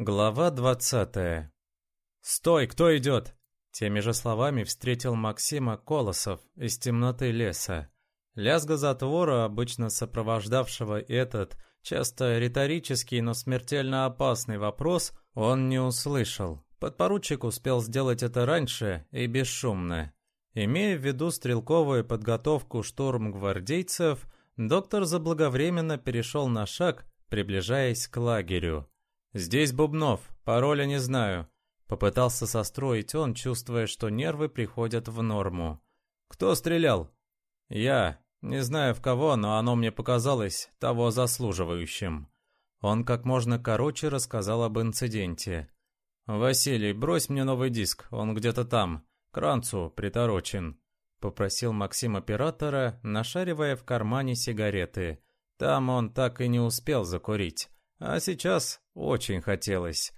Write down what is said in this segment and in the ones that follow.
Глава двадцатая. «Стой, кто идет?» Теми же словами встретил Максима Колосов из темноты леса. Лязга затвора, обычно сопровождавшего этот, часто риторический, но смертельно опасный вопрос, он не услышал. Подпоручик успел сделать это раньше и бесшумно. Имея в виду стрелковую подготовку штурм-гвардейцев, доктор заблаговременно перешел на шаг, приближаясь к лагерю. «Здесь Бубнов, пароля не знаю», — попытался состроить он, чувствуя, что нервы приходят в норму. «Кто стрелял?» «Я. Не знаю в кого, но оно мне показалось того заслуживающим». Он как можно короче рассказал об инциденте. «Василий, брось мне новый диск, он где-то там, к ранцу приторочен», — попросил Максим оператора, нашаривая в кармане сигареты. Там он так и не успел закурить. А сейчас очень хотелось.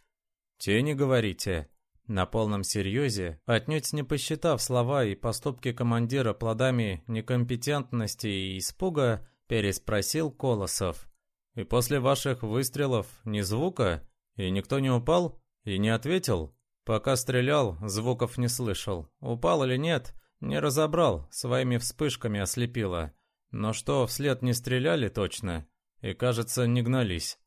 «Тени, говорите?» На полном серьезе, отнюдь не посчитав слова и поступки командира плодами некомпетентности и испуга, переспросил Колосов. «И после ваших выстрелов ни звука? И никто не упал? И не ответил?» Пока стрелял, звуков не слышал. Упал или нет, не разобрал, своими вспышками ослепило. Но что, вслед не стреляли точно? И, кажется, не гнались.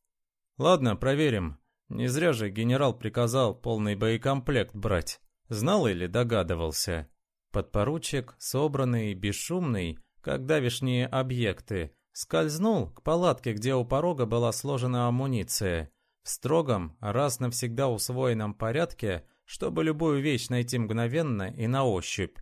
Ладно, проверим. Не зря же генерал приказал полный боекомплект брать. Знал или догадывался? Подпоручик, собранный и бесшумный, как давишние объекты, скользнул к палатке, где у порога была сложена амуниция. В строгом, раз навсегда усвоенном порядке, чтобы любую вещь найти мгновенно и на ощупь.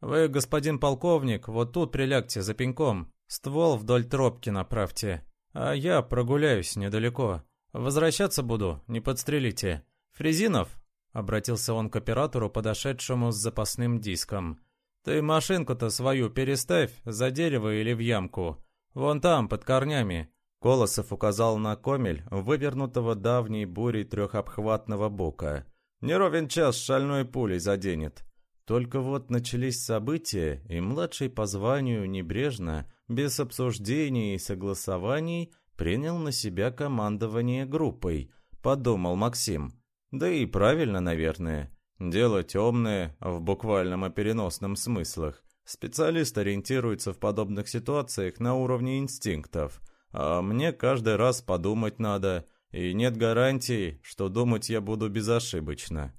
«Вы, господин полковник, вот тут прилягте за пеньком, ствол вдоль тропки направьте, а я прогуляюсь недалеко. «Возвращаться буду, не подстрелите. Фрезинов?» — обратился он к оператору, подошедшему с запасным диском. «Ты машинку-то свою переставь за дерево или в ямку. Вон там, под корнями». Колосов указал на комель, вывернутого давней бурей трехобхватного бока. «Не ровен час шальной пулей заденет». Только вот начались события, и младший по званию небрежно, без обсуждений и согласований, принял на себя командование группой, подумал Максим. Да и правильно, наверное. Дело темное, в буквальном и переносном смыслах. Специалист ориентируется в подобных ситуациях на уровне инстинктов. А мне каждый раз подумать надо, и нет гарантии, что думать я буду безошибочно.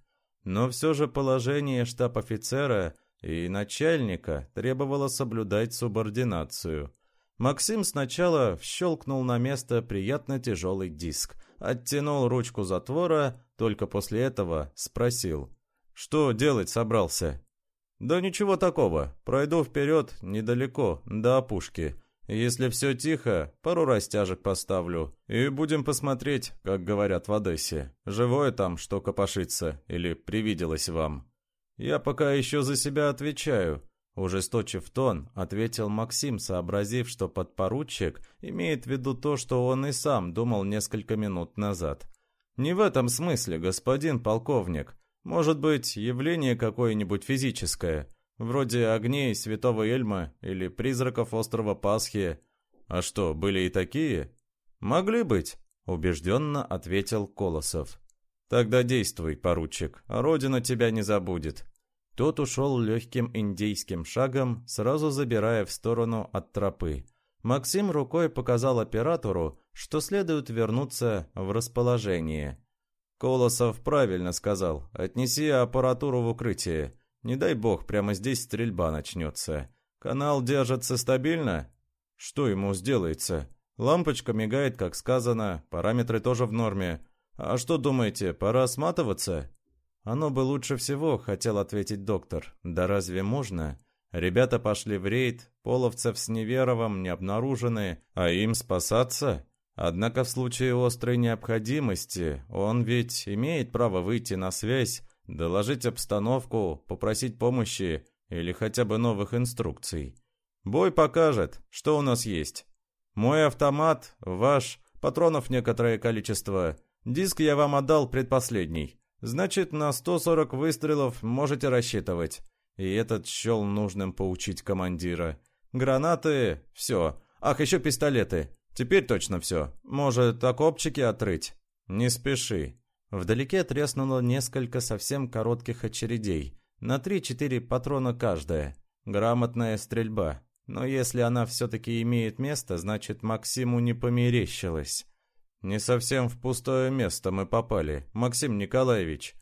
Но все же положение штаб-офицера и начальника требовало соблюдать субординацию – Максим сначала щелкнул на место приятно тяжелый диск, оттянул ручку затвора, только после этого спросил. «Что делать собрался?» «Да ничего такого. Пройду вперед недалеко, до опушки. Если все тихо, пару растяжек поставлю. И будем посмотреть, как говорят в Одессе. Живое там, что копошится, или привиделось вам?» «Я пока еще за себя отвечаю. Ужесточив тон, ответил Максим, сообразив, что подпоручик имеет в виду то, что он и сам думал несколько минут назад. «Не в этом смысле, господин полковник. Может быть, явление какое-нибудь физическое, вроде огней Святого Эльма или призраков острова Пасхи. А что, были и такие?» «Могли быть», — убежденно ответил Колосов. «Тогда действуй, поручик, Родина тебя не забудет. Тот ушел легким индейским шагом, сразу забирая в сторону от тропы. Максим рукой показал оператору, что следует вернуться в расположение. Колосов правильно сказал, отнеси аппаратуру в укрытие. Не дай бог, прямо здесь стрельба начнется. Канал держится стабильно? Что ему сделается? Лампочка мигает, как сказано, параметры тоже в норме. А что думаете, пора сматываться? «Оно бы лучше всего», — хотел ответить доктор. «Да разве можно?» Ребята пошли в рейд, половцев с Неверовым не обнаружены, а им спасаться? Однако в случае острой необходимости он ведь имеет право выйти на связь, доложить обстановку, попросить помощи или хотя бы новых инструкций. Бой покажет, что у нас есть. Мой автомат, ваш, патронов некоторое количество. Диск я вам отдал предпоследний. Значит, на 140 выстрелов можете рассчитывать. И этот счел нужным поучить командира. Гранаты, все. Ах, еще пистолеты. Теперь точно все. Может, окопчики отрыть? Не спеши. Вдалеке треснуло несколько совсем коротких очередей, на 3-4 патрона каждая. Грамотная стрельба. Но если она все-таки имеет место, значит Максиму не померещилось. Не совсем в пустое место мы попали, Максим Николаевич.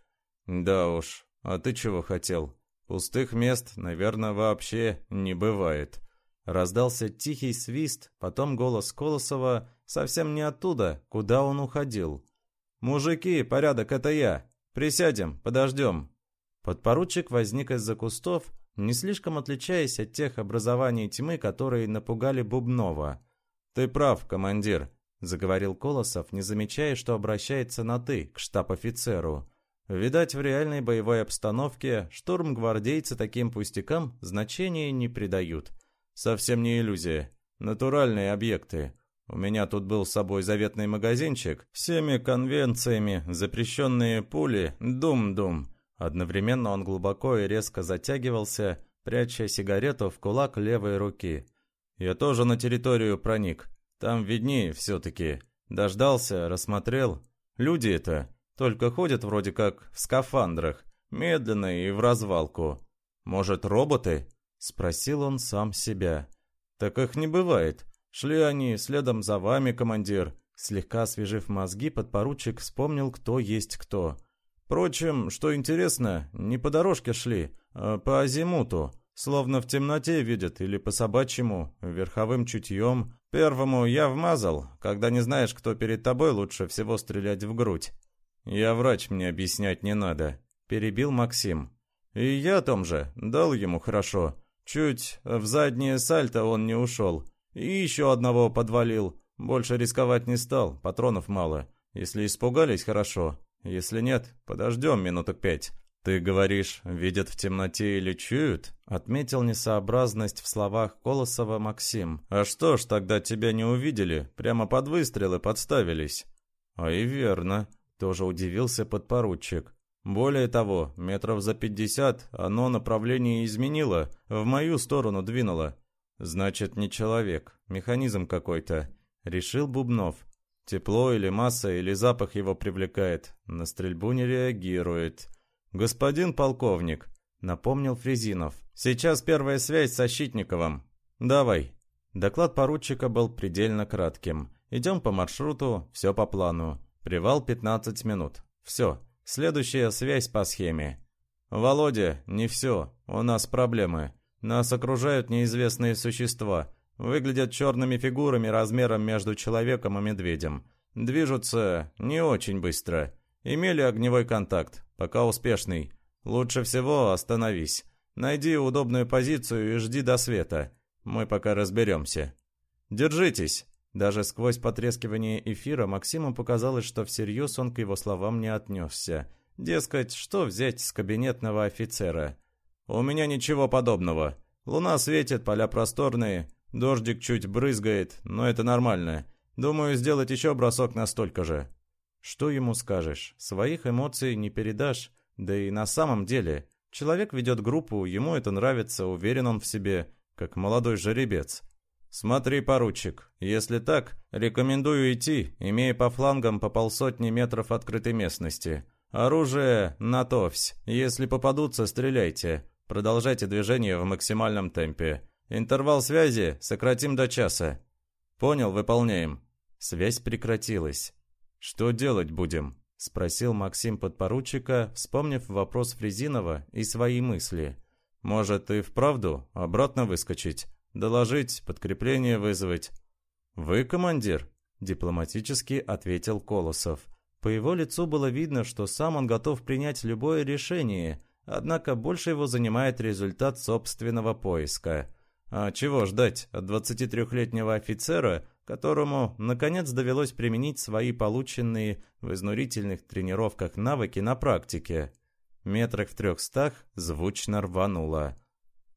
Да уж, а ты чего хотел? Пустых мест, наверное, вообще не бывает. Раздался тихий свист, потом голос Колосова совсем не оттуда, куда он уходил. «Мужики, порядок, это я. Присядем, подождем». Подпоручик возник из-за кустов, не слишком отличаясь от тех образований тьмы, которые напугали Бубнова. «Ты прав, командир», — заговорил Колосов, не замечая, что обращается на «ты» к штаб-офицеру. Видать, в реальной боевой обстановке штурм-гвардейцы таким пустякам значения не придают. Совсем не иллюзия. Натуральные объекты. У меня тут был с собой заветный магазинчик, всеми конвенциями, запрещенные пули, дум-дум. Одновременно он глубоко и резко затягивался, пряча сигарету в кулак левой руки. Я тоже на территорию проник. Там виднее все-таки. Дождался, рассмотрел. Люди это. Только ходят вроде как в скафандрах, медленно и в развалку. Может, роботы? Спросил он сам себя. Так их не бывает. Шли они следом за вами, командир. Слегка освежив мозги, подпоручик вспомнил, кто есть кто. Впрочем, что интересно, не по дорожке шли, а по азимуту. Словно в темноте видят или по собачьему, верховым чутьем. Первому я вмазал. Когда не знаешь, кто перед тобой, лучше всего стрелять в грудь. «Я врач, мне объяснять не надо», — перебил Максим. «И я том же, дал ему хорошо. Чуть в заднее сальто он не ушел. И еще одного подвалил. Больше рисковать не стал, патронов мало. Если испугались, хорошо. Если нет, подождем минуток пять». «Ты говоришь, видят в темноте или чуют?» Отметил несообразность в словах Колосова Максим. «А что ж, тогда тебя не увидели? Прямо под выстрелы подставились». «А и верно», тоже удивился подпоручик. Более того, метров за пятьдесят оно направление изменило, в мою сторону двинуло. Значит, не человек, механизм какой-то. Решил Бубнов. Тепло или масса, или запах его привлекает. На стрельбу не реагирует. «Господин полковник», — напомнил Фрезинов. «Сейчас первая связь с Щитниковым. Давай». Доклад поручика был предельно кратким. Идем по маршруту, все по плану. Привал 15 минут. Все. Следующая связь по схеме. «Володя, не все. У нас проблемы. Нас окружают неизвестные существа. Выглядят черными фигурами размером между человеком и медведем. Движутся не очень быстро. Имели огневой контакт. Пока успешный. Лучше всего остановись. Найди удобную позицию и жди до света. Мы пока разберемся. Держитесь. Даже сквозь потрескивание эфира Максиму показалось, что всерьез он к его словам не отнесся. Дескать, что взять с кабинетного офицера? «У меня ничего подобного. Луна светит, поля просторные, дождик чуть брызгает, но это нормально. Думаю, сделать еще бросок настолько же». Что ему скажешь? Своих эмоций не передашь. Да и на самом деле, человек ведет группу, ему это нравится, уверен он в себе, как молодой жеребец. «Смотри, поручик, если так, рекомендую идти, имея по флангам по полсотни метров открытой местности. Оружие натовсь, если попадутся, стреляйте. Продолжайте движение в максимальном темпе. Интервал связи сократим до часа». «Понял, выполняем». Связь прекратилась. «Что делать будем?» – спросил Максим подпоручика, вспомнив вопрос Фрезинова и свои мысли. «Может, и вправду обратно выскочить?» Доложить, подкрепление вызвать». «Вы командир?» – дипломатически ответил Колосов. По его лицу было видно, что сам он готов принять любое решение, однако больше его занимает результат собственного поиска. А чего ждать от 23-летнего офицера, которому, наконец, довелось применить свои полученные в изнурительных тренировках навыки на практике? Метрах в трехстах звучно рвануло.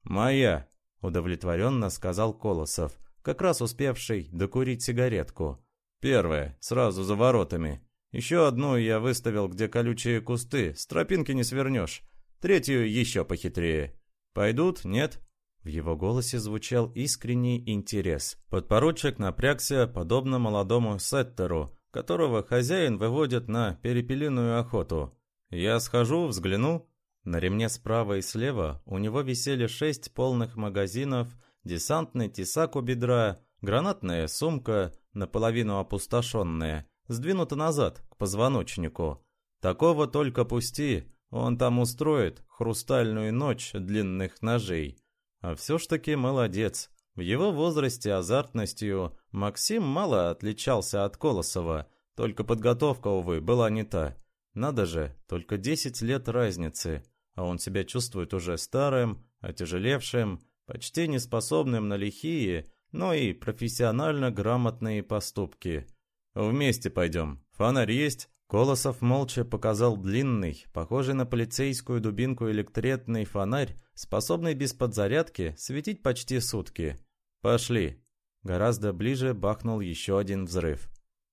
«Моя!» удовлетворенно сказал Колосов, как раз успевший докурить сигаретку. «Первое, сразу за воротами. Еще одну я выставил, где колючие кусты, с тропинки не свернешь. Третью еще похитрее. Пойдут, нет?» В его голосе звучал искренний интерес. Подпоручик напрягся, подобно молодому сеттеру, которого хозяин выводит на перепелиную охоту. Я схожу, взгляну. На ремне справа и слева у него висели шесть полных магазинов, десантный тесак у бедра, гранатная сумка, наполовину опустошенная, сдвинута назад, к позвоночнику. Такого только пусти, он там устроит хрустальную ночь длинных ножей. А все ж таки молодец. В его возрасте азартностью Максим мало отличался от Колосова, только подготовка, увы, была не та. Надо же, только 10 лет разницы, а он себя чувствует уже старым, отяжелевшим, почти неспособным на лихие, но и профессионально грамотные поступки. «Вместе пойдем. Фонарь есть?» Колосов молча показал длинный, похожий на полицейскую дубинку электретный фонарь, способный без подзарядки светить почти сутки. «Пошли!» Гораздо ближе бахнул еще один взрыв.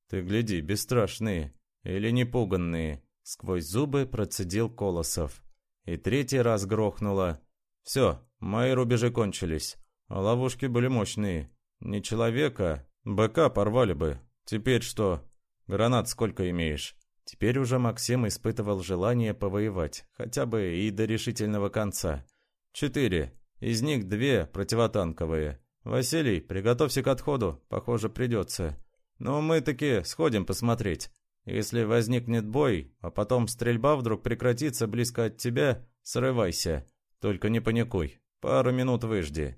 «Ты гляди, бесстрашные или непуганные!» Сквозь зубы процедил Колосов. И третий раз грохнуло. «Все, мои рубежи кончились. Ловушки были мощные. Не человека, быка порвали бы. Теперь что? Гранат сколько имеешь?» Теперь уже Максим испытывал желание повоевать, хотя бы и до решительного конца. «Четыре. Из них две противотанковые. Василий, приготовься к отходу, похоже, придется. Но мы таки сходим посмотреть. Если возникнет бой, а потом стрельба вдруг прекратится близко от тебя, срывайся. Только не паникуй. Пару минут выжди.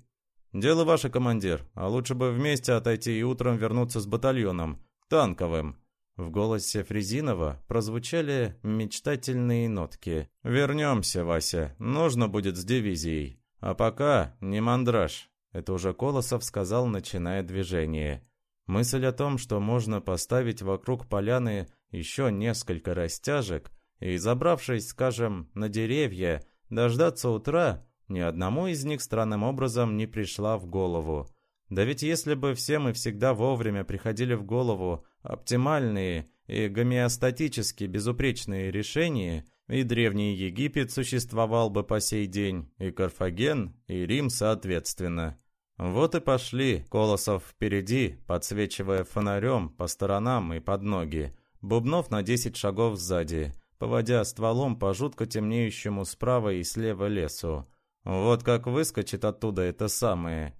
Дело ваше, командир, а лучше бы вместе отойти и утром вернуться с батальоном, танковым. В голосе Фрезинова прозвучали мечтательные нотки. «Вернемся, Вася, нужно будет с дивизией. А пока не мандраж». Это уже Колосов сказал, начиная движение. Мысль о том, что можно поставить вокруг поляны еще несколько растяжек и, забравшись, скажем, на деревья, дождаться утра, ни одному из них странным образом не пришла в голову. Да ведь если бы всем и всегда вовремя приходили в голову оптимальные и гомеостатически безупречные решения, и Древний Египет существовал бы по сей день, и Карфаген, и Рим соответственно. Вот и пошли, Колосов впереди, подсвечивая фонарем по сторонам и под ноги, Бубнов на десять шагов сзади, поводя стволом по жутко темнеющему справа и слева лесу. Вот как выскочит оттуда это самое.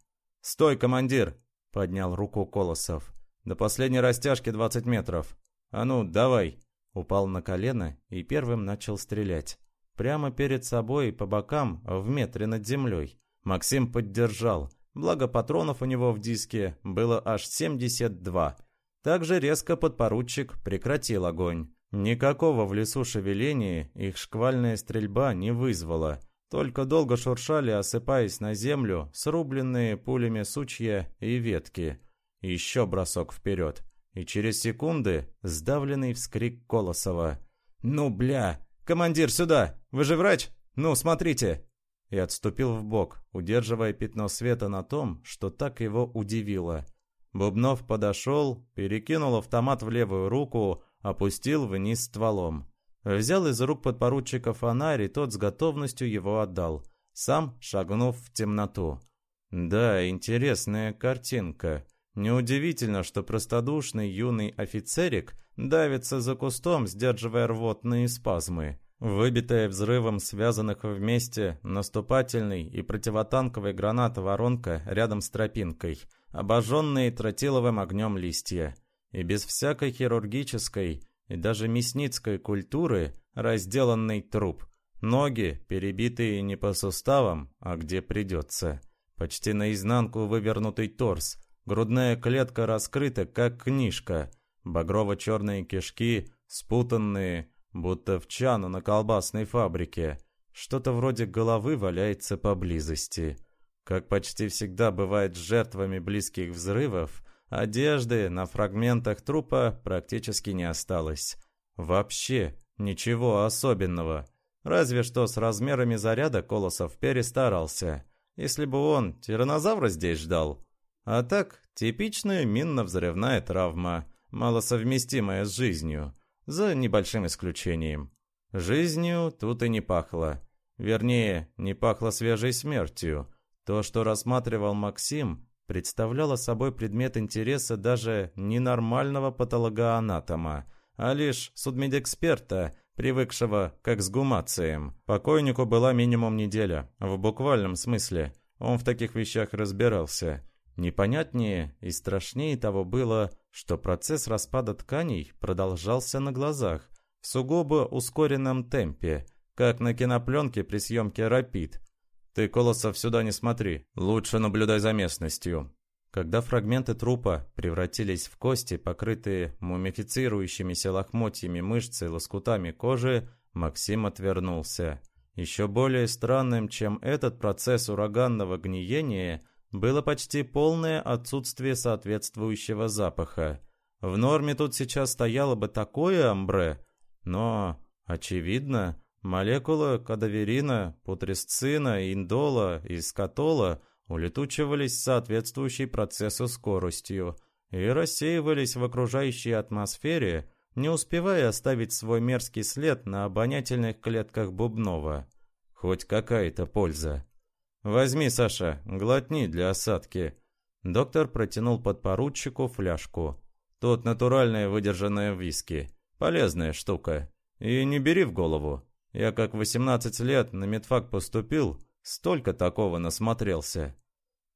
«Стой, командир!» — поднял руку Колосов. «До последней растяжки двадцать метров. А ну, давай!» Упал на колено и первым начал стрелять. Прямо перед собой, по бокам, в метре над землей. Максим поддержал. Благо патронов у него в диске было аж 72. Также резко подпоручик прекратил огонь. Никакого в лесу шевеления их шквальная стрельба не вызвала. Только долго шуршали, осыпаясь на землю, срубленные пулями сучья и ветки. Еще бросок вперед. И через секунды сдавленный вскрик Колосова. «Ну, бля! Командир, сюда! Вы же врач? Ну, смотрите!» И отступил в бок, удерживая пятно света на том, что так его удивило. Бубнов подошел, перекинул автомат в левую руку, опустил вниз стволом. Взял из рук подпоручика фонарь, и тот с готовностью его отдал, сам шагнув в темноту. Да, интересная картинка. Неудивительно, что простодушный юный офицерик давится за кустом, сдерживая рвотные спазмы. Выбитая взрывом связанных вместе наступательный и противотанковый гранат воронка рядом с тропинкой, обожженные тротиловым огнем листья. И без всякой хирургической и даже мясницкой культуры разделанный труп. Ноги, перебитые не по суставам, а где придется. Почти наизнанку вывернутый торс, Грудная клетка раскрыта, как книжка. Багрово-черные кишки, спутанные, будто в чану на колбасной фабрике. Что-то вроде головы валяется поблизости. Как почти всегда бывает с жертвами близких взрывов, одежды на фрагментах трупа практически не осталось. Вообще ничего особенного. Разве что с размерами заряда Колосов перестарался. Если бы он тиранозавра здесь ждал, а так, типичная минно-взрывная травма, малосовместимая с жизнью, за небольшим исключением. Жизнью тут и не пахло. Вернее, не пахло свежей смертью. То, что рассматривал Максим, представляла собой предмет интереса даже не нормального патологоанатома, а лишь судмедэксперта, привыкшего к эксгумациям. Покойнику была минимум неделя, в буквальном смысле. Он в таких вещах разбирался. Непонятнее и страшнее того было, что процесс распада тканей продолжался на глазах, в сугубо ускоренном темпе, как на кинопленке при съемке «Рапид». «Ты, Колосов, сюда не смотри, лучше наблюдай за местностью». Когда фрагменты трупа превратились в кости, покрытые мумифицирующимися лохмотьями мышц и лоскутами кожи, Максим отвернулся. Еще более странным, чем этот процесс ураганного гниения, было почти полное отсутствие соответствующего запаха. В норме тут сейчас стояло бы такое амбре, но, очевидно, молекулы кадаверина, путресцина, индола и скатола – улетучивались соответствующей процессу скоростью и рассеивались в окружающей атмосфере, не успевая оставить свой мерзкий след на обонятельных клетках Бубнова. Хоть какая-то польза. «Возьми, Саша, глотни для осадки». Доктор протянул подпоручику фляжку. «Тут натуральная выдержанная виски. Полезная штука. И не бери в голову. Я как 18 лет на медфак поступил, Столько такого насмотрелся.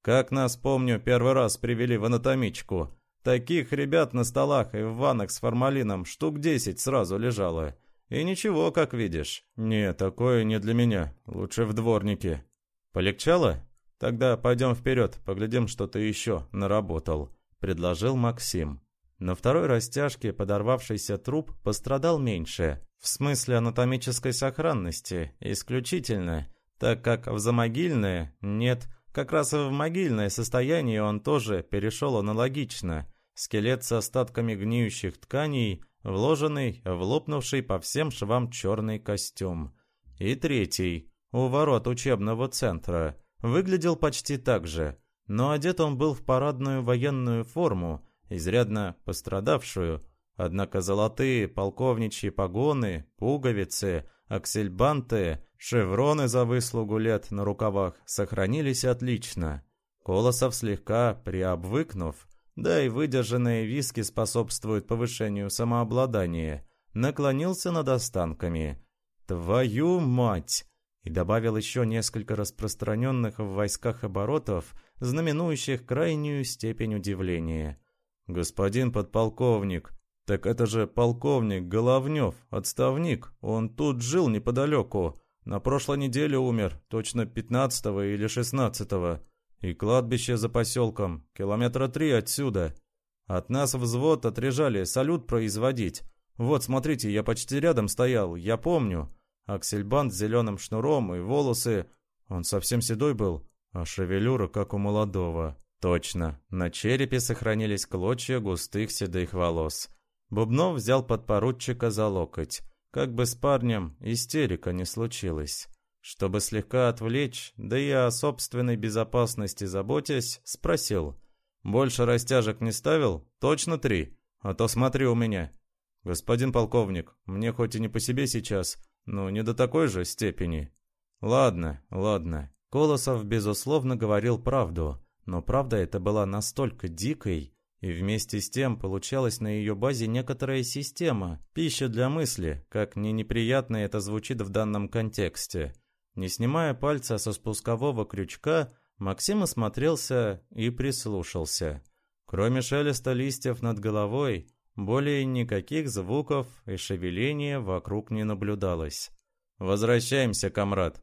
Как нас, помню, первый раз привели в анатомичку. Таких ребят на столах и в ваннах с формалином штук десять сразу лежало. И ничего, как видишь. Не, такое не для меня. Лучше в дворнике. Полегчало? Тогда пойдем вперед, поглядим, что ты еще наработал. Предложил Максим. На второй растяжке подорвавшийся труп пострадал меньше. В смысле анатомической сохранности. Исключительно так как в замогильное нет, как раз и в могильное состояние он тоже перешел аналогично. Скелет с остатками гниющих тканей, вложенный в лопнувший по всем швам черный костюм. И третий, у ворот учебного центра, выглядел почти так же, но одет он был в парадную военную форму, изрядно пострадавшую, однако золотые полковничьи погоны, пуговицы, аксельбанты Шевроны за выслугу лет на рукавах сохранились отлично. Колосов слегка приобвыкнув, да и выдержанные виски способствуют повышению самообладания, наклонился над останками. «Твою мать!» и добавил еще несколько распространенных в войсках оборотов, знаменующих крайнюю степень удивления. «Господин подполковник, так это же полковник Головнев, отставник, он тут жил неподалеку. На прошлой неделе умер, точно 15 или 16 -го. И кладбище за поселком, километра три отсюда. От нас взвод отрежали салют производить. Вот, смотрите, я почти рядом стоял, я помню. Аксельбанд с зеленым шнуром и волосы. Он совсем седой был, а шевелюра как у молодого. Точно, на черепе сохранились клочья густых седых волос. Бубнов взял подпоручика за локоть. Как бы с парнем истерика не случилась. Чтобы слегка отвлечь, да и о собственной безопасности заботясь, спросил. «Больше растяжек не ставил? Точно три? А то смотри у меня». «Господин полковник, мне хоть и не по себе сейчас, но не до такой же степени». «Ладно, ладно». Колосов, безусловно, говорил правду, но правда эта была настолько дикой, и вместе с тем получалась на ее базе некоторая система, пища для мысли, как не неприятно это звучит в данном контексте. Не снимая пальца со спускового крючка, Максим осмотрелся и прислушался. Кроме шелеста листьев над головой, более никаких звуков и шевеления вокруг не наблюдалось. «Возвращаемся, комрад!»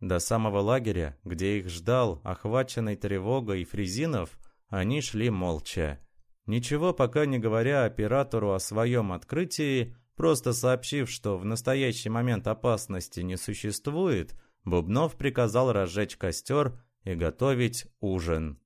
До самого лагеря, где их ждал, охваченный тревогой Фризинов, они шли молча. Ничего пока не говоря оператору о своем открытии, просто сообщив, что в настоящий момент опасности не существует, Бубнов приказал разжечь костер и готовить ужин.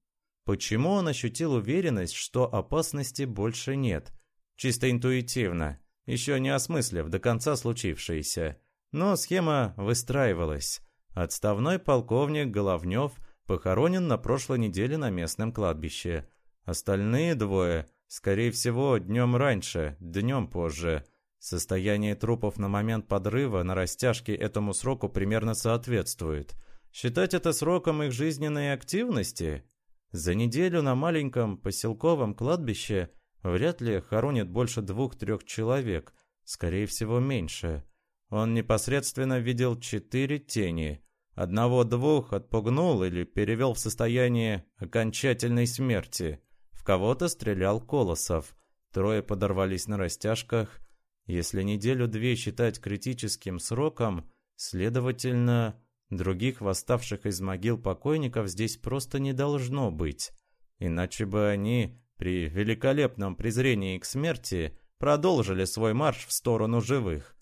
Почему он ощутил уверенность, что опасности больше нет? Чисто интуитивно, еще не осмыслив до конца случившееся. Но схема выстраивалась. Отставной полковник Головнев похоронен на прошлой неделе на местном кладбище – Остальные двое, скорее всего, днем раньше, днем позже. Состояние трупов на момент подрыва на растяжке этому сроку примерно соответствует. Считать это сроком их жизненной активности? За неделю на маленьком поселковом кладбище вряд ли хоронят больше двух-трех человек, скорее всего меньше. Он непосредственно видел четыре тени. Одного-двух отпугнул или перевел в состояние окончательной смерти. В кого-то стрелял Колосов. Трое подорвались на растяжках. Если неделю-две считать критическим сроком, следовательно, других восставших из могил покойников здесь просто не должно быть. Иначе бы они, при великолепном презрении к смерти, продолжили свой марш в сторону живых.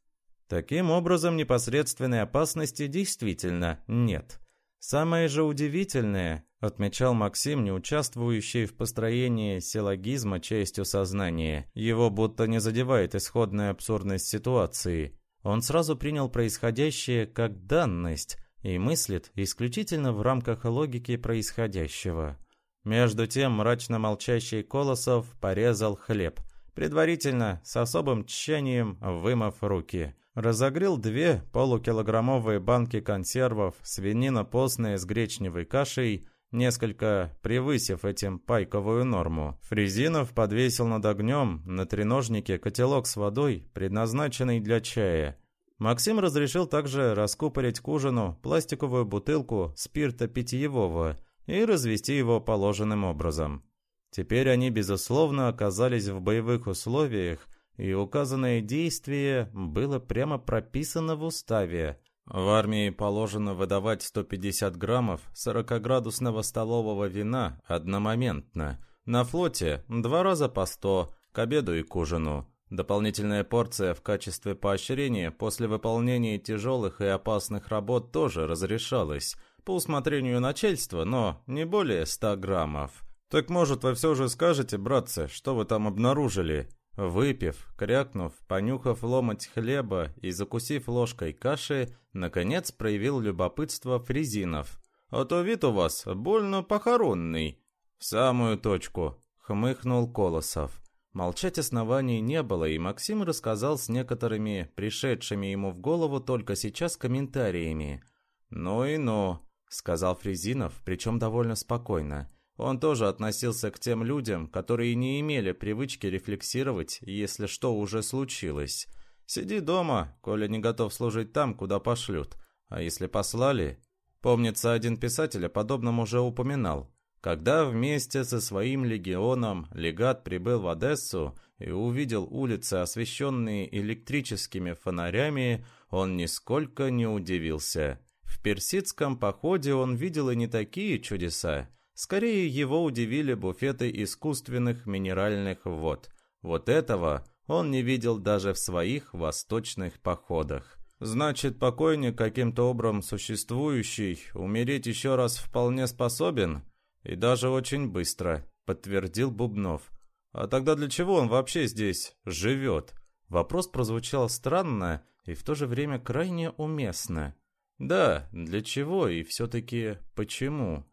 Таким образом, непосредственной опасности действительно нет. Самое же удивительное, отмечал Максим, не участвующий в построении силлогизма частью сознания, его будто не задевает исходная абсурдность ситуации. Он сразу принял происходящее как данность и мыслит исключительно в рамках логики происходящего. Между тем мрачно молчащий Колосов порезал хлеб, предварительно с особым тщанием вымыв руки. Разогрел две полукилограммовые банки консервов, свинина постная с гречневой кашей, несколько превысив этим пайковую норму. Фрезинов подвесил над огнем на треножнике котелок с водой, предназначенный для чая. Максим разрешил также раскупорить к ужину пластиковую бутылку спирта питьевого и развести его положенным образом. Теперь они, безусловно, оказались в боевых условиях, и указанное действие было прямо прописано в уставе. В армии положено выдавать 150 граммов 40-градусного столового вина одномоментно. На флоте два раза по 100, к обеду и к ужину. Дополнительная порция в качестве поощрения после выполнения тяжелых и опасных работ тоже разрешалась, по усмотрению начальства, но не более 100 граммов. «Так, может, вы все же скажете, братцы, что вы там обнаружили?» Выпив, крякнув, понюхав ломоть хлеба и закусив ложкой каши, наконец проявил любопытство Фрезинов. «А то вид у вас больно похоронный». «В самую точку», — хмыхнул Колосов. Молчать оснований не было, и Максим рассказал с некоторыми пришедшими ему в голову только сейчас комментариями. «Ну и ну», — сказал Фрезинов, причем довольно спокойно. Он тоже относился к тем людям, которые не имели привычки рефлексировать, если что уже случилось. Сиди дома, коли не готов служить там, куда пошлют. А если послали... Помнится, один писатель о подобном уже упоминал. Когда вместе со своим легионом легат прибыл в Одессу и увидел улицы, освещенные электрическими фонарями, он нисколько не удивился. В персидском походе он видел и не такие чудеса. Скорее его удивили буфеты искусственных минеральных вод. Вот этого он не видел даже в своих восточных походах. Значит, покойник, каким-то образом существующий, умереть еще раз вполне способен? И даже очень быстро, подтвердил Бубнов. А тогда для чего он вообще здесь живет? Вопрос прозвучал странно и в то же время крайне уместно. Да, для чего и все-таки почему?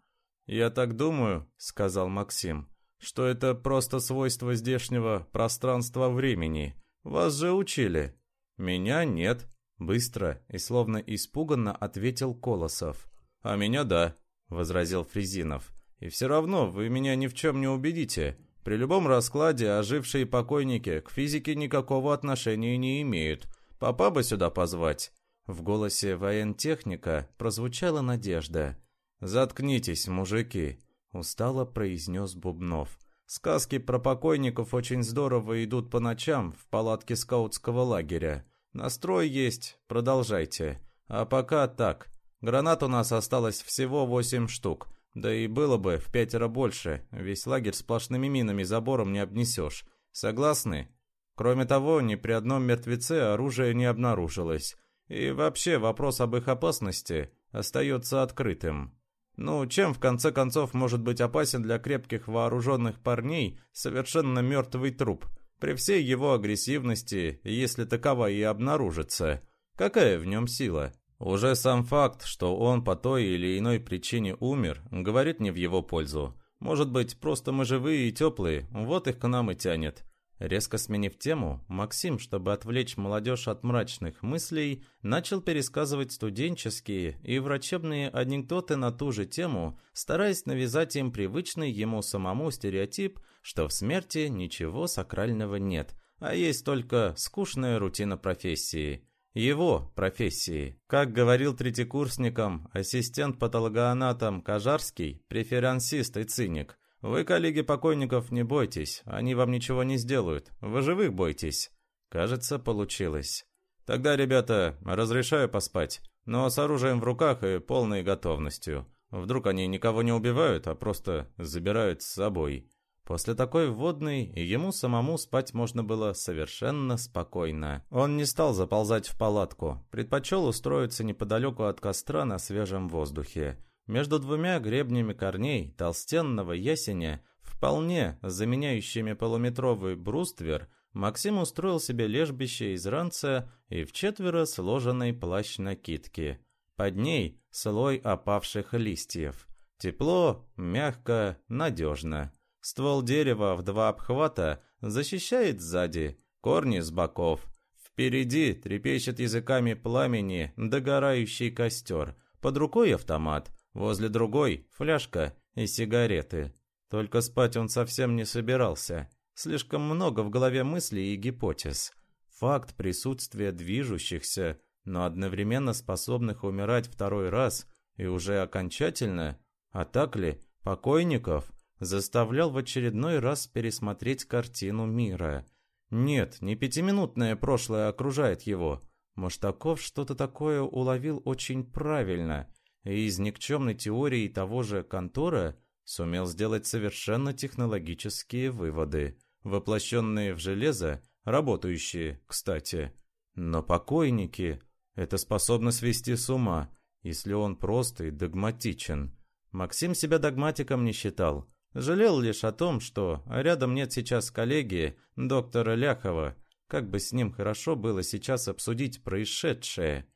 «Я так думаю», — сказал Максим, «что это просто свойство здешнего пространства-времени. Вас же учили». «Меня нет», — быстро и словно испуганно ответил Колосов. «А меня да», — возразил Фрезинов. «И все равно вы меня ни в чем не убедите. При любом раскладе ожившие покойники к физике никакого отношения не имеют. Папа бы сюда позвать». В голосе воентехника прозвучала надежда. «Заткнитесь, мужики», — устало произнес Бубнов. «Сказки про покойников очень здорово идут по ночам в палатке скаутского лагеря. Настрой есть, продолжайте. А пока так. Гранат у нас осталось всего восемь штук. Да и было бы в пятеро больше. Весь лагерь сплошными минами забором не обнесешь. Согласны? Кроме того, ни при одном мертвеце оружие не обнаружилось. И вообще вопрос об их опасности остается открытым. Ну, чем в конце концов может быть опасен для крепких вооруженных парней совершенно мертвый труп? При всей его агрессивности, если такова и обнаружится, какая в нем сила? Уже сам факт, что он по той или иной причине умер, говорит не в его пользу. Может быть, просто мы живые и теплые, вот их к нам и тянет. Резко сменив тему, Максим, чтобы отвлечь молодежь от мрачных мыслей, начал пересказывать студенческие и врачебные анекдоты на ту же тему, стараясь навязать им привычный ему самому стереотип, что в смерти ничего сакрального нет, а есть только скучная рутина профессии. Его профессии. Как говорил третьекурсникам, ассистент-патологоанатом Кажарский, преферансист и циник – вы, коллеги покойников, не бойтесь, они вам ничего не сделают. Вы живых бойтесь. Кажется, получилось. Тогда, ребята, разрешаю поспать, но с оружием в руках и полной готовностью. Вдруг они никого не убивают, а просто забирают с собой. После такой вводной ему самому спать можно было совершенно спокойно. Он не стал заползать в палатку, предпочел устроиться неподалеку от костра на свежем воздухе. Между двумя гребнями корней толстенного ясеня, вполне заменяющими полуметровый бруствер, Максим устроил себе лежбище из ранца и в четверо сложенной плащ-накидки. Под ней слой опавших листьев. Тепло, мягко, надежно. Ствол дерева в два обхвата защищает сзади, корни с боков. Впереди трепещет языками пламени догорающий костер. Под рукой автомат, Возле другой – фляжка и сигареты. Только спать он совсем не собирался. Слишком много в голове мыслей и гипотез. Факт присутствия движущихся, но одновременно способных умирать второй раз и уже окончательно, а так ли, покойников, заставлял в очередной раз пересмотреть картину мира. Нет, не пятиминутное прошлое окружает его. Маштаков что-то такое уловил очень правильно – из никчемной теории того же Контора сумел сделать совершенно технологические выводы, воплощенные в железо, работающие, кстати. Но покойники – это способно свести с ума, если он прост и догматичен. Максим себя догматиком не считал. Жалел лишь о том, что рядом нет сейчас коллеги, доктора Ляхова, как бы с ним хорошо было сейчас обсудить происшедшее.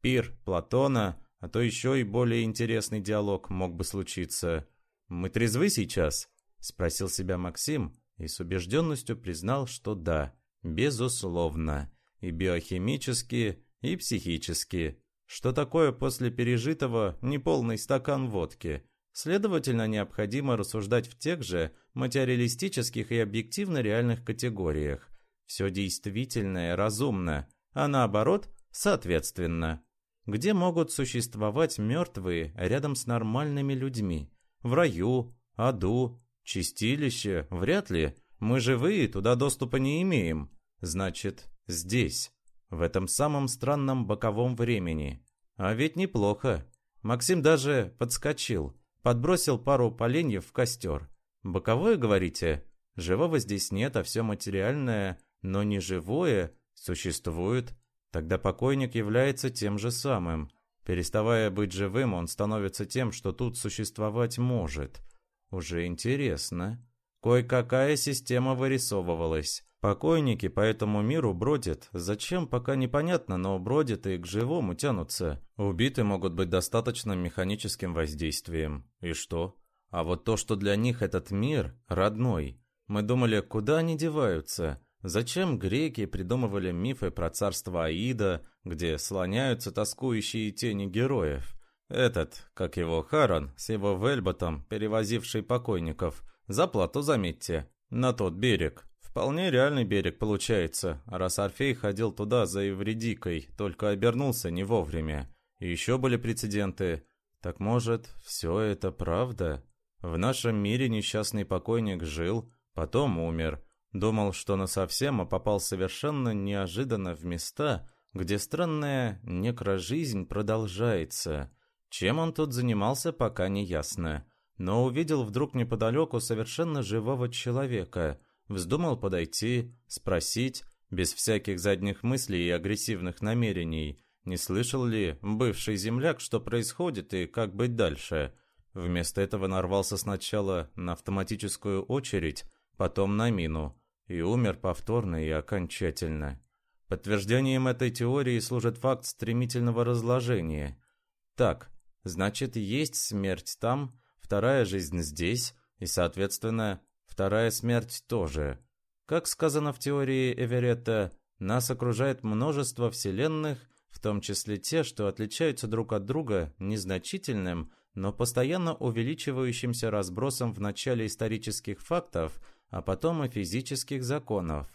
Пир Платона – а то еще и более интересный диалог мог бы случиться. «Мы трезвы сейчас?» – спросил себя Максим и с убежденностью признал, что да, безусловно. И биохимически, и психически. Что такое после пережитого неполный стакан водки? Следовательно, необходимо рассуждать в тех же материалистических и объективно реальных категориях. Все действительное разумно, а наоборот, соответственно. Где могут существовать мертвые рядом с нормальными людьми? В раю, аду, чистилище? Вряд ли. Мы живые, туда доступа не имеем. Значит, здесь, в этом самом странном боковом времени. А ведь неплохо. Максим даже подскочил, подбросил пару поленьев в костер. Боковое, говорите? Живого здесь нет, а все материальное, но не живое, существует. Тогда покойник является тем же самым. Переставая быть живым, он становится тем, что тут существовать может. Уже интересно. Кое-какая система вырисовывалась. Покойники по этому миру бродят. Зачем, пока непонятно, но бродят и к живому тянутся. Убиты могут быть достаточным механическим воздействием. И что? А вот то, что для них этот мир родной. Мы думали, куда они деваются? Зачем греки придумывали мифы про царство Аида, где слоняются тоскующие тени героев? Этот, как его Харон, с его вельботом, перевозивший покойников, за плату, заметьте, на тот берег. Вполне реальный берег получается, раз Орфей ходил туда за Евредикой, только обернулся не вовремя. И еще были прецеденты. Так может, все это правда? В нашем мире несчастный покойник жил, потом умер – Думал, что насовсем, а попал совершенно неожиданно в места, где странная некрожизнь продолжается. Чем он тут занимался, пока не ясно. Но увидел вдруг неподалеку совершенно живого человека. Вздумал подойти, спросить, без всяких задних мыслей и агрессивных намерений, не слышал ли бывший земляк, что происходит и как быть дальше. Вместо этого нарвался сначала на автоматическую очередь, потом на мину и умер повторно и окончательно. Подтверждением этой теории служит факт стремительного разложения. Так, значит, есть смерть там, вторая жизнь здесь, и, соответственно, вторая смерть тоже. Как сказано в теории Эверетта, нас окружает множество вселенных, в том числе те, что отличаются друг от друга незначительным, но постоянно увеличивающимся разбросом в начале исторических фактов, а потом и физических законов.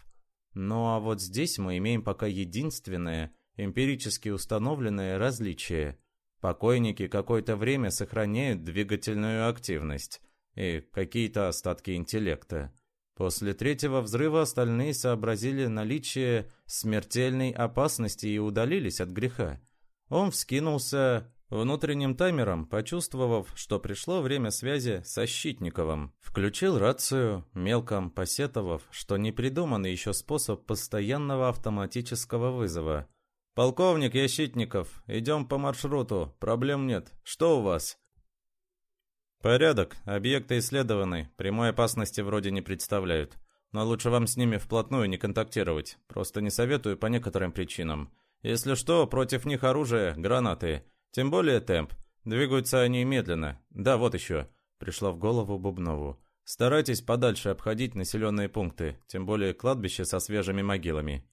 Ну а вот здесь мы имеем пока единственное, эмпирически установленное различие. Покойники какое-то время сохраняют двигательную активность и какие-то остатки интеллекта. После третьего взрыва остальные сообразили наличие смертельной опасности и удалились от греха. Он вскинулся внутренним таймером, почувствовав, что пришло время связи со Щитниковым. Включил рацию, мелком посетовав, что не придуман еще способ постоянного автоматического вызова. «Полковник, Щитников. Идем по маршруту. Проблем нет. Что у вас?» «Порядок. Объекты исследованы. Прямой опасности вроде не представляют. Но лучше вам с ними вплотную не контактировать. Просто не советую по некоторым причинам. Если что, против них оружие, гранаты. Тем более темп. Двигаются они медленно. Да, вот еще». Пришло в голову Бубнову. «Старайтесь подальше обходить населенные пункты, тем более кладбище со свежими могилами».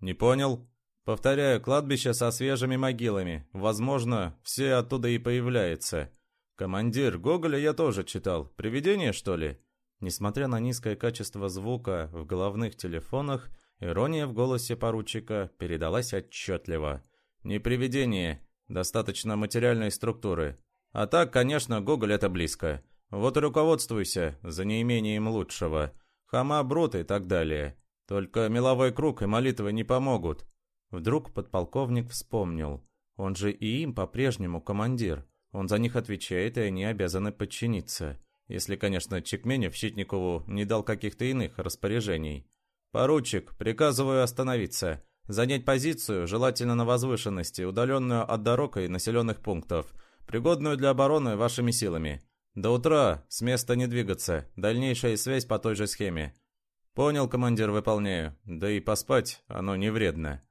«Не понял?» «Повторяю, кладбище со свежими могилами. Возможно, все оттуда и появляются». «Командир, Гоголя я тоже читал. Привидение, что ли?» Несмотря на низкое качество звука в головных телефонах, ирония в голосе поручика передалась отчетливо. «Не привидение, достаточно материальной структуры. А так, конечно, Гоголь это близко. Вот и руководствуйся, за неимением лучшего. Хама, брут и так далее. Только меловой круг и молитвы не помогут». Вдруг подполковник вспомнил. Он же и им по-прежнему командир. Он за них отвечает, и они обязаны подчиниться. Если, конечно, Чекменев Щитникову не дал каких-то иных распоряжений. «Поручик, приказываю остановиться. Занять позицию, желательно на возвышенности, удаленную от дорог и населенных пунктов, пригодную для обороны вашими силами. До утра с места не двигаться, дальнейшая связь по той же схеме. Понял, командир, выполняю. Да и поспать оно не вредно».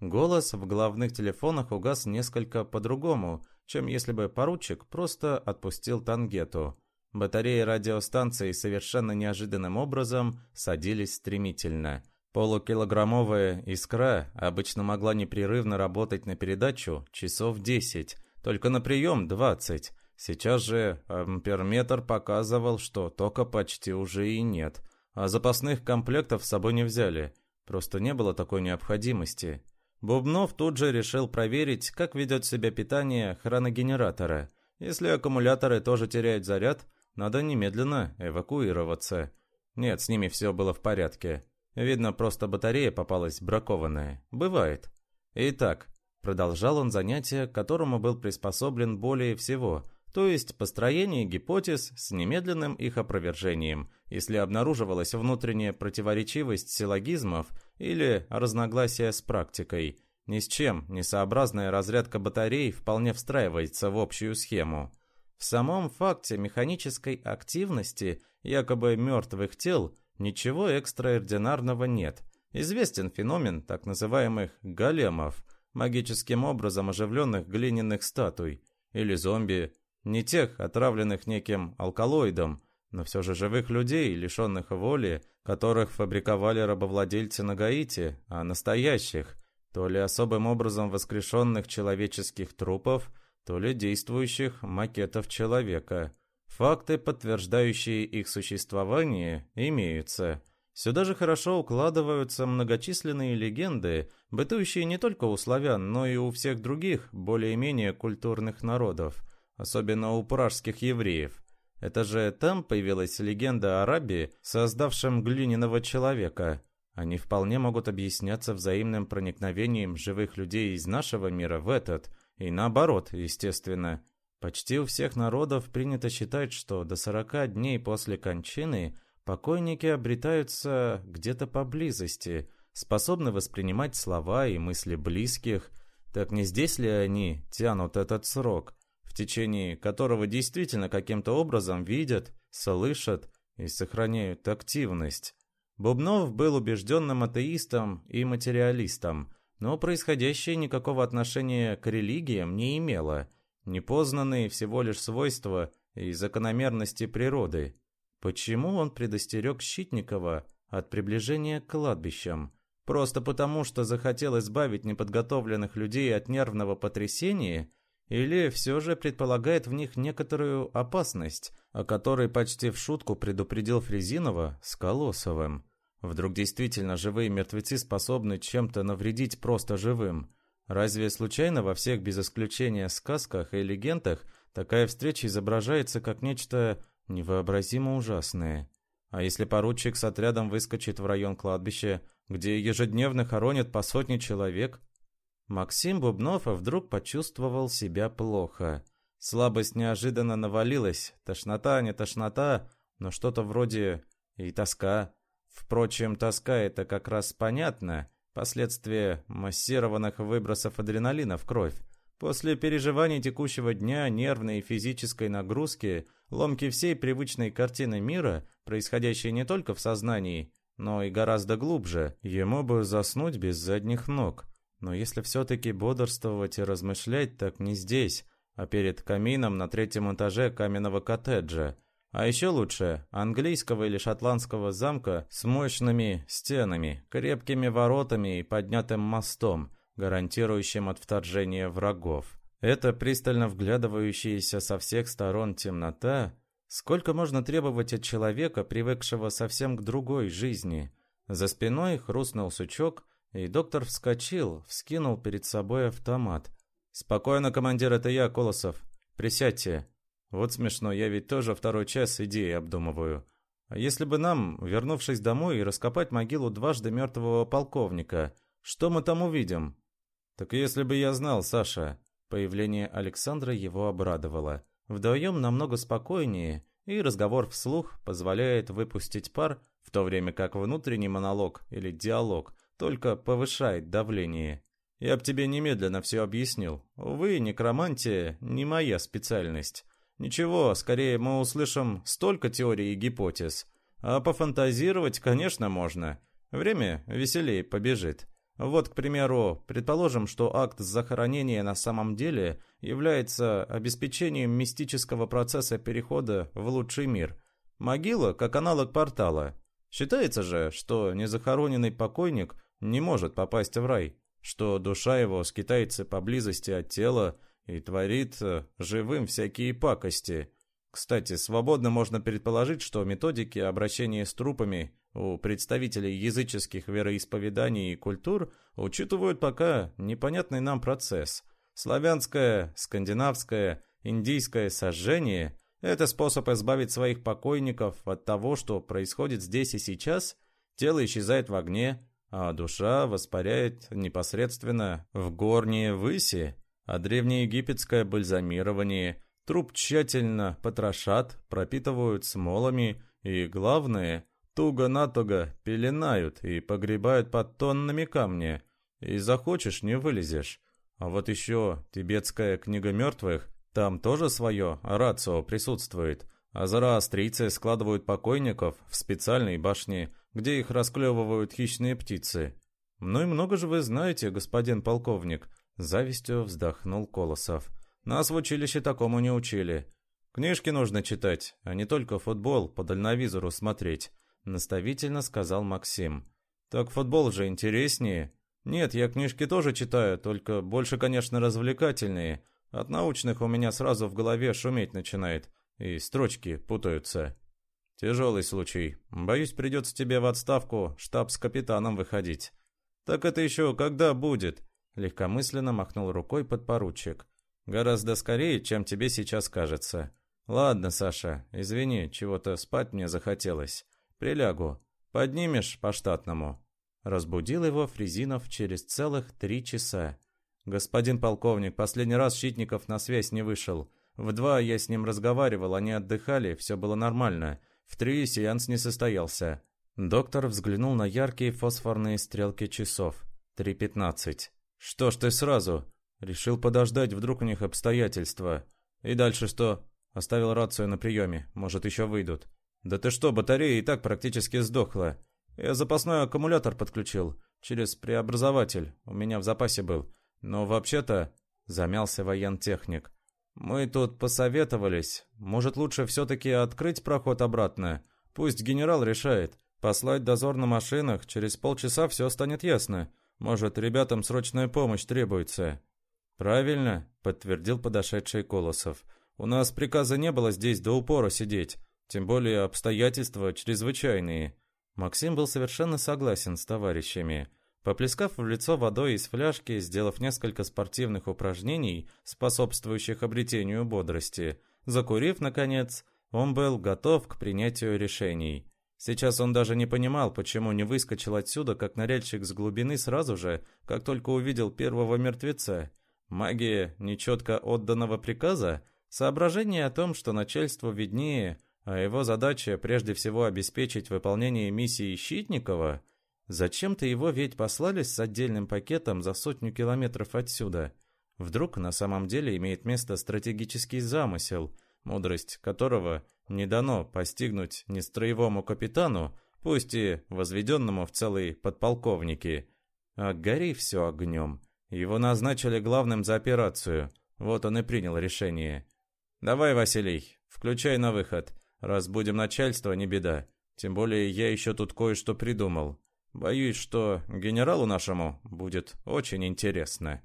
Голос в главных телефонах угас несколько по-другому, чем если бы поручик просто отпустил тангету. Батареи радиостанции совершенно неожиданным образом садились стремительно. Полукилограммовая искра обычно могла непрерывно работать на передачу часов 10, только на прием 20. Сейчас же амперметр показывал, что тока почти уже и нет, а запасных комплектов с собой не взяли. Просто не было такой необходимости. Бубнов тут же решил проверить, как ведет себя питание хроногенератора. Если аккумуляторы тоже теряют заряд, надо немедленно эвакуироваться. Нет, с ними все было в порядке. Видно, просто батарея попалась бракованная. Бывает. Итак, продолжал он занятие, к которому был приспособлен более всего, то есть построение гипотез с немедленным их опровержением, если обнаруживалась внутренняя противоречивость силлогизмов или разногласия с практикой. Ни с чем несообразная разрядка батарей вполне встраивается в общую схему. В самом факте механической активности якобы мертвых тел ничего экстраординарного нет. Известен феномен так называемых големов, магическим образом оживленных глиняных статуй, или зомби, не тех, отравленных неким алкалоидом, но все же живых людей, лишенных воли, которых фабриковали рабовладельцы на Гаити, а настоящих, то ли особым образом воскрешенных человеческих трупов, то ли действующих макетов человека. Факты, подтверждающие их существование, имеются. Сюда же хорошо укладываются многочисленные легенды, бытующие не только у славян, но и у всех других, более-менее культурных народов – особенно у пражских евреев. Это же там появилась легенда о рабе, создавшем глиняного человека. Они вполне могут объясняться взаимным проникновением живых людей из нашего мира в этот, и наоборот, естественно. Почти у всех народов принято считать, что до 40 дней после кончины покойники обретаются где-то поблизости, способны воспринимать слова и мысли близких. Так не здесь ли они тянут этот срок? в течение которого действительно каким-то образом видят, слышат и сохраняют активность. Бубнов был убежденным атеистом и материалистом, но происходящее никакого отношения к религиям не имело, непознанные всего лишь свойства и закономерности природы. Почему он предостерег Щитникова от приближения к кладбищам. Просто потому, что захотел избавить неподготовленных людей от нервного потрясения, или все же предполагает в них некоторую опасность, о которой почти в шутку предупредил Фрезинова с Колосовым. Вдруг действительно живые мертвецы способны чем-то навредить просто живым? Разве случайно во всех без исключения сказках и легендах такая встреча изображается как нечто невообразимо ужасное? А если поручик с отрядом выскочит в район кладбища, где ежедневно хоронят по сотне человек? Максим Бубнов вдруг почувствовал себя плохо. Слабость неожиданно навалилась. Тошнота, не тошнота, но что-то вроде и тоска. Впрочем, тоска это как раз понятно, последствия массированных выбросов адреналина в кровь. После переживаний текущего дня, нервной и физической нагрузки, ломки всей привычной картины мира, происходящей не только в сознании, но и гораздо глубже, ему бы заснуть без задних ног. Но если все-таки бодрствовать и размышлять, так не здесь, а перед камином на третьем этаже каменного коттеджа – а еще лучше английского или шотландского замка с мощными стенами, крепкими воротами и поднятым мостом, гарантирующим от вторжения врагов. Это пристально вглядывающаяся со всех сторон темнота, сколько можно требовать от человека, привыкшего совсем к другой жизни. За спиной хрустнул сучок, и доктор вскочил, вскинул перед собой автомат. «Спокойно, командир, это я, Колосов. Присядьте. Вот смешно, я ведь тоже второй час идеи обдумываю. А если бы нам, вернувшись домой, и раскопать могилу дважды мертвого полковника, что мы там увидим? Так если бы я знал, Саша. Появление Александра его обрадовало. Вдвоем намного спокойнее, и разговор вслух позволяет выпустить пар, в то время как внутренний монолог или диалог только повышает давление. Я б тебе немедленно все объяснил. Увы, некромантия не моя специальность. Ничего, скорее мы услышим столько теорий и гипотез. А пофантазировать, конечно, можно. Время веселее побежит. Вот, к примеру, предположим, что акт захоронения на самом деле является обеспечением мистического процесса перехода в лучший мир. Могила как аналог портала. Считается же, что незахороненный покойник не может попасть в рай, что душа его скитается поблизости от тела, и творит э, живым всякие пакости. Кстати, свободно можно предположить, что методики обращения с трупами у представителей языческих вероисповеданий и культур учитывают пока непонятный нам процесс. Славянское, скандинавское, индийское сожжение – это способ избавить своих покойников от того, что происходит здесь и сейчас. Тело исчезает в огне, а душа воспаряет непосредственно в горние выси а древнеегипетское бальзамирование труп тщательно потрошат, пропитывают смолами и, главное, туго-натуго пеленают и погребают под тоннами камня. И захочешь, не вылезешь. А вот еще тибетская книга мертвых, там тоже свое рацио присутствует. А зороастрийцы складывают покойников в специальные башни, где их расклевывают хищные птицы. Ну и много же вы знаете, господин полковник, Завистью вздохнул Колосов. Нас в училище такому не учили. Книжки нужно читать, а не только футбол по дальновизору смотреть, наставительно сказал Максим. Так футбол же интереснее. Нет, я книжки тоже читаю, только больше, конечно, развлекательные. От научных у меня сразу в голове шуметь начинает, и строчки путаются. Тяжелый случай. Боюсь, придется тебе в отставку штаб с капитаном выходить. Так это еще когда будет? Легкомысленно махнул рукой подпоручик. «Гораздо скорее, чем тебе сейчас кажется. Ладно, Саша, извини, чего-то спать мне захотелось. Прилягу. Поднимешь по-штатному». Разбудил его Фризинов через целых три часа. «Господин полковник, последний раз Щитников на связь не вышел. В два я с ним разговаривал, они отдыхали, все было нормально. В три сеанс не состоялся». Доктор взглянул на яркие фосфорные стрелки часов. «Три пятнадцать». «Что ж ты сразу?» «Решил подождать, вдруг у них обстоятельства». «И дальше что?» «Оставил рацию на приеме, может, еще выйдут». «Да ты что, батарея и так практически сдохла. Я запасной аккумулятор подключил, через преобразователь, у меня в запасе был. Но вообще-то...» Замялся воентехник. «Мы тут посоветовались. Может, лучше все-таки открыть проход обратно? Пусть генерал решает. Послать дозор на машинах, через полчаса все станет ясно. Может, ребятам срочная помощь требуется». «Правильно», — подтвердил подошедший Колосов. «У нас приказа не было здесь до упора сидеть, тем более обстоятельства чрезвычайные». Максим был совершенно согласен с товарищами. Поплескав в лицо водой из фляжки, сделав несколько спортивных упражнений, способствующих обретению бодрости, закурив, наконец, он был готов к принятию решений. Сейчас он даже не понимал, почему не выскочил отсюда, как ныряльщик с глубины сразу же, как только увидел первого мертвеца. Магия нечетко отданного приказа? Соображение о том, что начальству виднее, а его задача прежде всего обеспечить выполнение миссии Щитникова? Зачем-то его ведь послали с отдельным пакетом за сотню километров отсюда. Вдруг на самом деле имеет место стратегический замысел, мудрость которого не дано постигнуть ни строевому капитану, пусть и возведенному в целый подполковники. А гори все огнем. Его назначили главным за операцию. Вот он и принял решение. «Давай, Василий, включай на выход. Раз будем начальство, не беда. Тем более я еще тут кое-что придумал. Боюсь, что генералу нашему будет очень интересно».